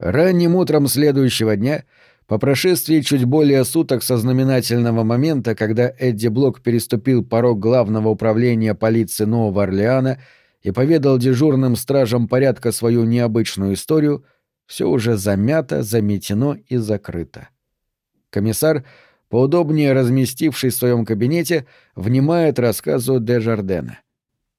Ранним утром следующего дня, по прошествии чуть более суток со знаменательного момента, когда Эдди Блок переступил порог главного управления полиции Нового Орлеана и поведал дежурным стражам порядка свою необычную историю, все уже замято, заметено и закрыто. Комиссар, поудобнее разместившись в своем кабинете, внимает рассказу де Жардена.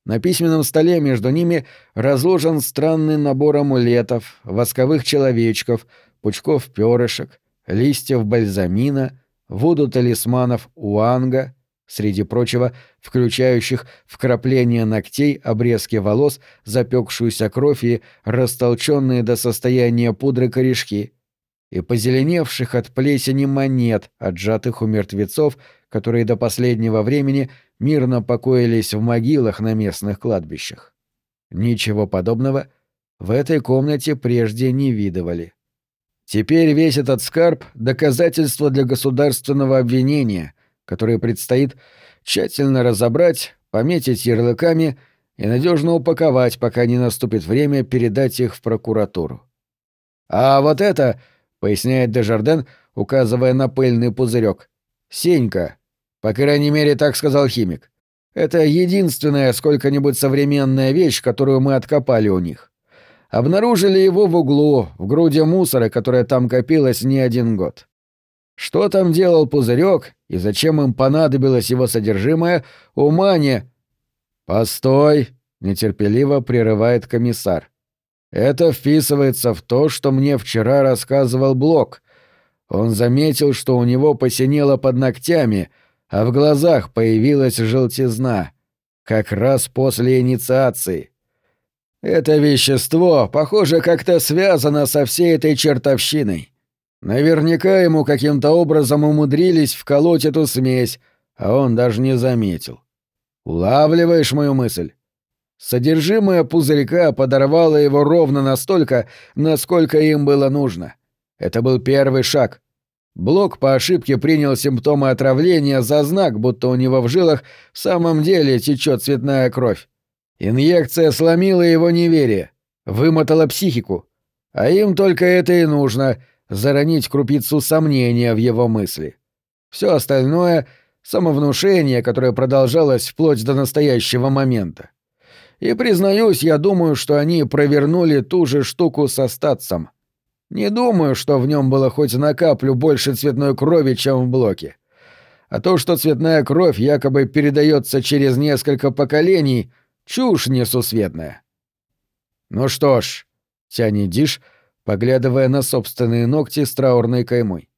На письменном столе между ними разложен странный набор амулетов, восковых человечков, пучков перышек, листьев бальзамина, вуду-талисманов уанга, среди прочего, включающих вкрапление ногтей, обрезки волос, запекшуюся кровь и растолченные до состояния пудры корешки, и позеленевших от плесени монет, отжатых у мертвецов, которые до последнего времени мирно покоились в могилах на местных кладбищах. Ничего подобного в этой комнате прежде не видывали. Теперь весь этот скарб — доказательство для государственного обвинения, которое предстоит тщательно разобрать, пометить ярлыками и надежно упаковать, пока не наступит время передать их в прокуратуру. «А вот это», — поясняет Дежарден, указывая на пыльный пузырек, — «сенька, по крайней мере, так сказал химик. Это единственная сколько-нибудь современная вещь, которую мы откопали у них. Обнаружили его в углу, в груди мусора, которая там копилась не один год. Что там делал пузырек и зачем им понадобилось его содержимое, ума не... «Постой!» — нетерпеливо прерывает комиссар. «Это вписывается в то, что мне вчера рассказывал Блок. Он заметил, что у него посинело под ногтями — а в глазах появилась желтизна, как раз после инициации. Это вещество, похоже, как-то связано со всей этой чертовщиной. Наверняка ему каким-то образом умудрились вколоть эту смесь, а он даже не заметил. Улавливаешь мою мысль? Содержимое пузырька подорвало его ровно настолько, насколько им было нужно. Это был первый шаг. Блок по ошибке принял симптомы отравления за знак, будто у него в жилах в самом деле течет цветная кровь. Инъекция сломила его неверие, вымотала психику. А им только это и нужно — заронить крупицу сомнения в его мысли. Все остальное — самовнушение, которое продолжалось вплоть до настоящего момента. И, признаюсь, я думаю, что они провернули ту же штуку со статсом — не думаю, что в нем было хоть на каплю больше цветной крови, чем в блоке. А то, что цветная кровь якобы передается через несколько поколений, чушь несусветная. Ну что ж, тянет Диш, поглядывая на собственные ногти с траурной каймой.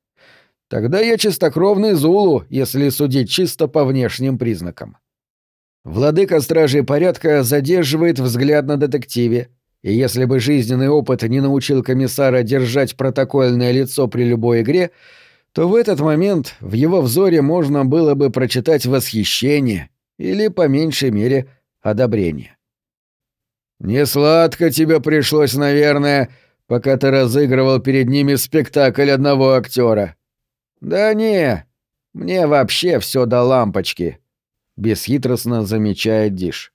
Тогда я чистокровный Зулу, если судить чисто по внешним признакам. Владыка стражей порядка задерживает взгляд на детективе, и если бы жизненный опыт не научил комиссара держать протокольное лицо при любой игре, то в этот момент в его взоре можно было бы прочитать восхищение или, по меньшей мере, одобрение. «Не сладко тебе пришлось, наверное, пока ты разыгрывал перед ними спектакль одного актера. «Да не, мне вообще все до лампочки», — бесхитростно замечает Диш.